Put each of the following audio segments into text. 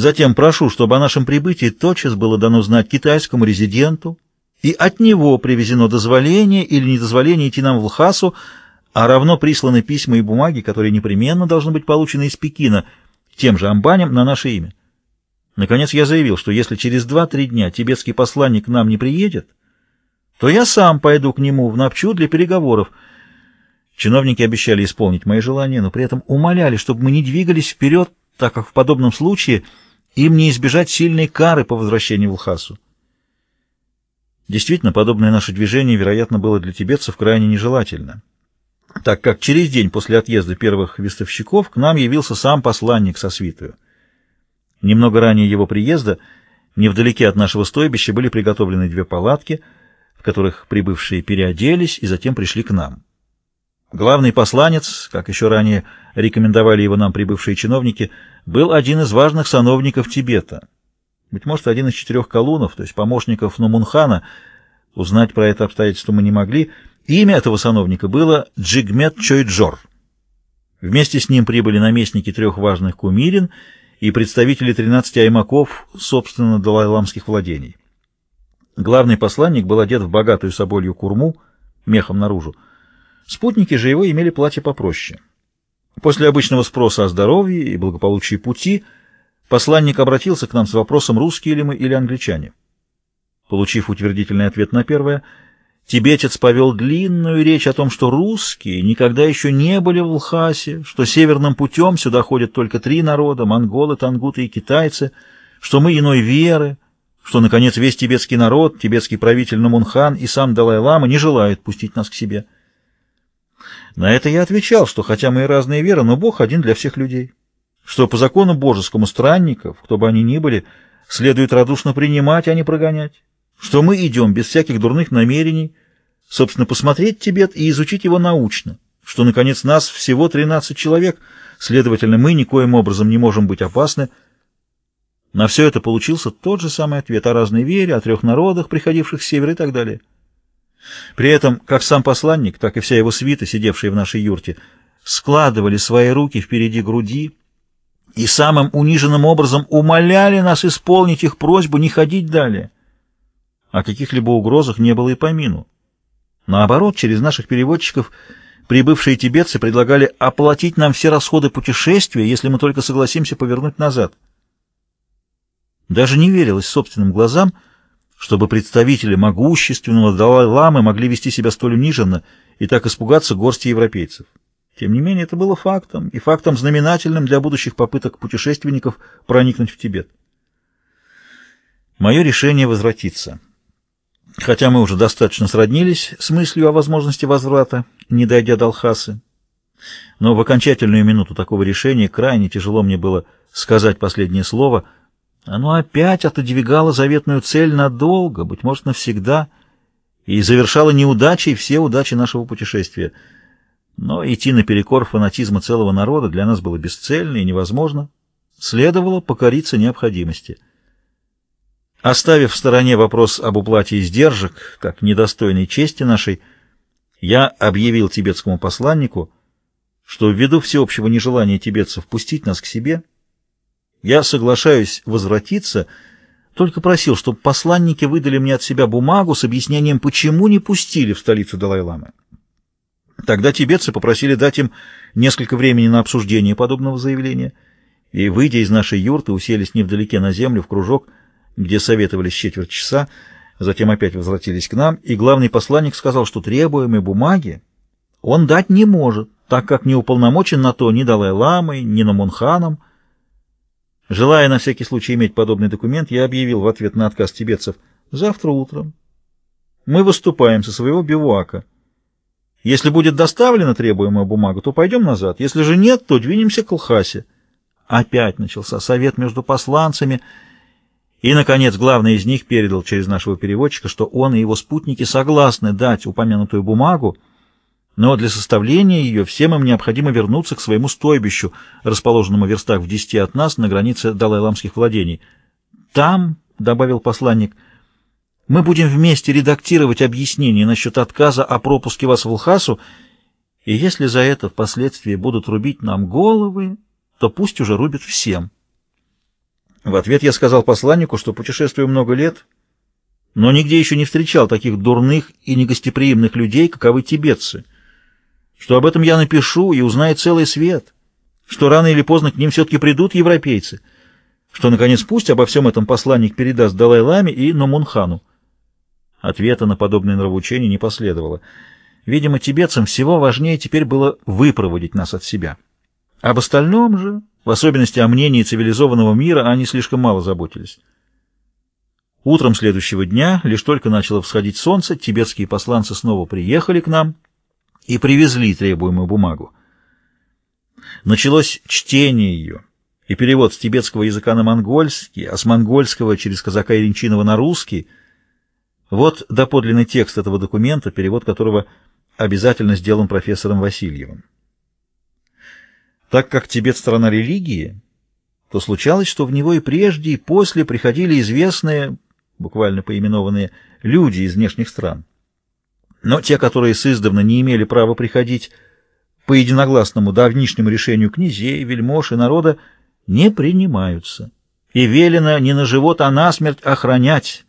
Затем прошу, чтобы о нашем прибытии тотчас было дано знать китайскому резиденту, и от него привезено дозволение или недозволение идти нам в Лхасу, а равно присланы письма и бумаги, которые непременно должны быть получены из Пекина, тем же амбанем на наше имя. Наконец я заявил, что если через два-три дня тибетский посланник к нам не приедет, то я сам пойду к нему в Напчу для переговоров. Чиновники обещали исполнить мои желания, но при этом умоляли, чтобы мы не двигались вперед, так как в подобном случае им не избежать сильной кары по возвращению в Лхасу. Действительно, подобное наше движение, вероятно, было для тибетцев крайне нежелательно, так как через день после отъезда первых вестовщиков к нам явился сам посланник со свитою. Немного ранее его приезда, невдалеке от нашего стойбища, были приготовлены две палатки — в которых прибывшие переоделись и затем пришли к нам. Главный посланец, как еще ранее рекомендовали его нам прибывшие чиновники, был один из важных сановников Тибета. Быть может, один из четырех колунов, то есть помощников Нумунхана. Узнать про это обстоятельство мы не могли. Имя этого сановника было Джигмет Чойджор. Вместе с ним прибыли наместники трех важных кумирин и представители 13 аймаков, собственно, далайламских владений. Главный посланник был одет в богатую соболью курму, мехом наружу. Спутники же его имели платье попроще. После обычного спроса о здоровье и благополучии пути посланник обратился к нам с вопросом, русские ли мы или англичане. Получив утвердительный ответ на первое, тибетец повел длинную речь о том, что русские никогда еще не были в Лхасе, что северным путем сюда ходят только три народа — монголы, тангуты и китайцы, что мы иной веры, что, наконец, весь тибетский народ, тибетский правитель Намунхан и сам Далай-Лама не желают пустить нас к себе. На это я отвечал, что хотя мы и разные веры, но Бог один для всех людей, что по закону божескому странников, кто бы они ни были, следует радушно принимать, а не прогонять, что мы идем без всяких дурных намерений, собственно, посмотреть Тибет и изучить его научно, что, наконец, нас всего 13 человек, следовательно, мы никоим образом не можем быть опасны, на все это получился тот же самый ответ о разной вере, о трех народах, приходивших с севера и так далее. При этом как сам посланник, так и вся его свита, сидевшая в нашей юрте, складывали свои руки впереди груди и самым униженным образом умоляли нас исполнить их просьбу не ходить далее. О каких-либо угрозах не было и помину. Наоборот, через наших переводчиков прибывшие тибетцы предлагали оплатить нам все расходы путешествия, если мы только согласимся повернуть назад. Даже не верилось собственным глазам, чтобы представители могущественного Далай-ламы могли вести себя столь униженно и так испугаться горсти европейцев. Тем не менее, это было фактом, и фактом знаменательным для будущих попыток путешественников проникнуть в Тибет. Мое решение возвратиться. Хотя мы уже достаточно сроднились с мыслью о возможности возврата, не дойдя до Алхасы, но в окончательную минуту такого решения крайне тяжело мне было сказать последнее слово — оно опять отодвигало заветную цель надолго, быть может, навсегда, и завершало неудачей все удачи нашего путешествия. Но идти наперекор фанатизма целого народа для нас было бесцельно и невозможно. Следовало покориться необходимости. Оставив в стороне вопрос об уплате издержек, как недостойной чести нашей, я объявил тибетскому посланнику, что ввиду всеобщего нежелания тибетцев пустить нас к себе — я соглашаюсь возвратиться, только просил, чтобы посланники выдали мне от себя бумагу с объяснением, почему не пустили в столицу Далай-ламы. Тогда тибетцы попросили дать им несколько времени на обсуждение подобного заявления, и, выйдя из нашей юрты, уселись невдалеке на землю в кружок, где советовались четверть часа, затем опять возвратились к нам, и главный посланник сказал, что требуемые бумаги он дать не может, так как не уполномочен на то ни Далай-ламой, ни Намунханом, Желая на всякий случай иметь подобный документ, я объявил в ответ на отказ тибетцев «Завтра утром мы выступаем со своего бивуака. Если будет доставлена требуемая бумага, то пойдем назад. Если же нет, то двинемся к Лхасе». Опять начался совет между посланцами, и, наконец, главный из них передал через нашего переводчика, что он и его спутники согласны дать упомянутую бумагу, но для составления ее всем им необходимо вернуться к своему стойбищу, расположенному в верстах в десяти от нас на границе Далай-Ламских владений. Там, — добавил посланник, — мы будем вместе редактировать объяснение насчет отказа о пропуске вас в Лхасу, и если за это впоследствии будут рубить нам головы, то пусть уже рубят всем. В ответ я сказал посланнику, что путешествую много лет, но нигде еще не встречал таких дурных и негостеприимных людей, каковы тибетцы, что об этом я напишу и узнает целый свет, что рано или поздно к ним все-таки придут европейцы, что, наконец, пусть обо всем этом посланник передаст Далай-Ламе и Номунхану. Ответа на подобное нравоучение не последовало. Видимо, тибетцам всего важнее теперь было выпроводить нас от себя. Об остальном же, в особенности о мнении цивилизованного мира, они слишком мало заботились. Утром следующего дня, лишь только начало всходить солнце, тибетские посланцы снова приехали к нам и привезли требуемую бумагу. Началось чтение ее и перевод с тибетского языка на монгольский, а с монгольского через казака Иринчинова на русский. Вот доподлинный текст этого документа, перевод которого обязательно сделан профессором Васильевым. Так как Тибет — страна религии, то случалось, что в него и прежде, и после приходили известные, буквально поименованные, люди из внешних стран. Но те, которые с не имели права приходить по единогласному давнишнему решению князей, вельмож и народа, не принимаются. И велено не на живот, а на смерть охранять,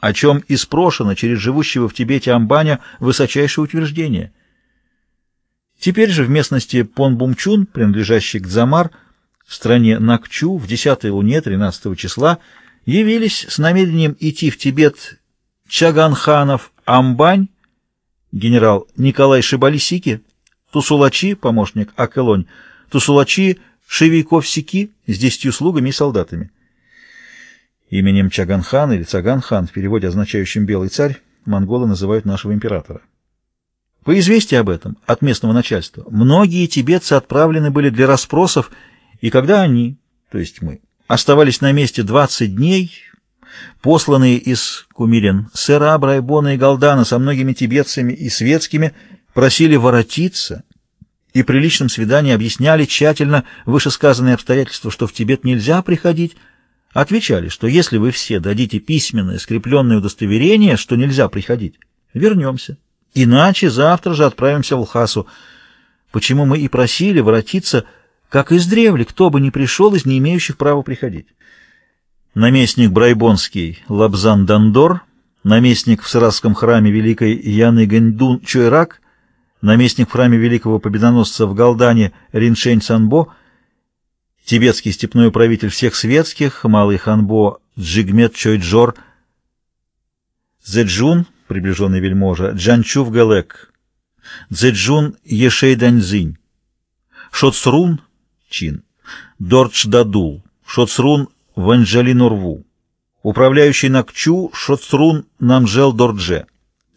о чем и спрошено через живущего в Тибете Амбаня высочайшее утверждение. Теперь же в местности Понбумчун, принадлежащей к Дзамар, в стране Накчу, в 10 луне 13 числа, явились с намерением идти в Тибет Чаганханов Амбань, генерал Николай Шибалисики, Тусулачи, помощник Акелонь, Тусулачи Шевейков-Сики с десятью слугами и солдатами. Именем Чаганхан или Цаганхан, в переводе означающем «белый царь», монголы называют нашего императора. По известию об этом от местного начальства, многие тибетцы отправлены были для расспросов, и когда они, то есть мы, оставались на месте 20 дней, посланные из Кумирен, Сера, Брайбона и Галдана со многими тибетцами и светскими, просили воротиться и при личном свидании объясняли тщательно вышесказанные обстоятельства, что в Тибет нельзя приходить, Отвечали, что если вы все дадите письменное скрепленное удостоверение, что нельзя приходить, вернемся. Иначе завтра же отправимся в Лхасу. Почему мы и просили воротиться, как издревле, кто бы ни пришел из не имеющих права приходить. Наместник Брайбонский Лабзан Дандор, наместник в Саратском храме Великой Яны Гендун Чойрак, наместник в храме Великого Победоносца в Галдане Риншень Санбо — тибетский степной управитель всех светских, малый ханбо Джигмет Чойджор, Зеджун, приближенный вельможа, Джанчув Галек, Дзеджун Ешей Даньзинь, Шоцрун Чин, Дордж Дадул, Шоцрун Ванджали Нурву, управляющий Накчу Шоцрун Намжел Дордже,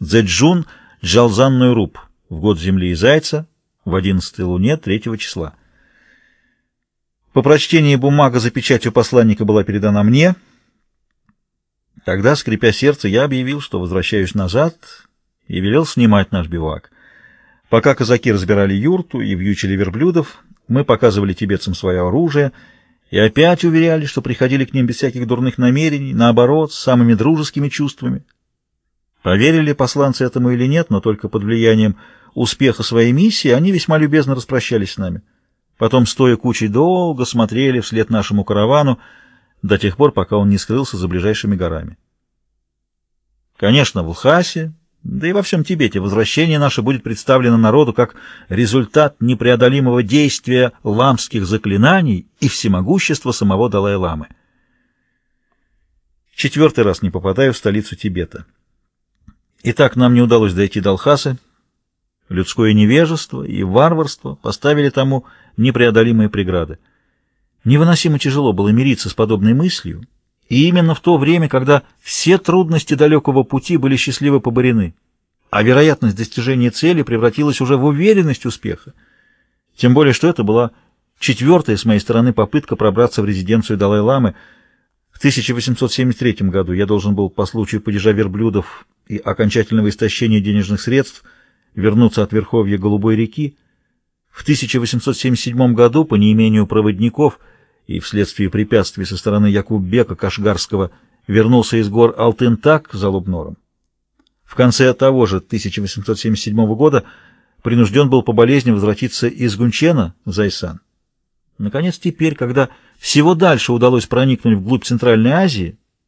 Дзеджун Джалзан Нойруб, в год Земли и Зайца, в одиннадцатой луне третьего числа. По прочтении бумага за печатью посланника была передана мне. Тогда, скрипя сердце, я объявил, что возвращаюсь назад и велел снимать наш бивак. Пока казаки разбирали юрту и вьючили верблюдов, мы показывали тибетцам свое оружие и опять уверяли, что приходили к ним без всяких дурных намерений, наоборот, с самыми дружескими чувствами. Поверили посланцы этому или нет, но только под влиянием успеха своей миссии они весьма любезно распрощались с нами. Потом, стоя кучей, долго смотрели вслед нашему каравану до тех пор, пока он не скрылся за ближайшими горами. Конечно, в Лхасе, да и во всем Тибете возвращение наше будет представлено народу как результат непреодолимого действия ламских заклинаний и всемогущества самого Далай-ламы. Четвертый раз не попадаю в столицу Тибета. Итак, нам не удалось дойти до Лхасы, Людское невежество и варварство поставили тому непреодолимые преграды. Невыносимо тяжело было мириться с подобной мыслью, и именно в то время, когда все трудности далекого пути были счастливо поборены, а вероятность достижения цели превратилась уже в уверенность успеха. Тем более, что это была четвертая с моей стороны попытка пробраться в резиденцию Далай-Ламы. В 1873 году я должен был по случаю падежа верблюдов и окончательного истощения денежных средств – вернуться от верховья Голубой реки, в 1877 году по неимению проводников и вследствие препятствий со стороны Якуббека Кашгарского вернулся из гор Алтынтак за Лубнором. В конце того же 1877 года принужден был по болезни возвратиться из Гунчена в Зайсан. Наконец, теперь, когда всего дальше удалось проникнуть вглубь Центральной Азии,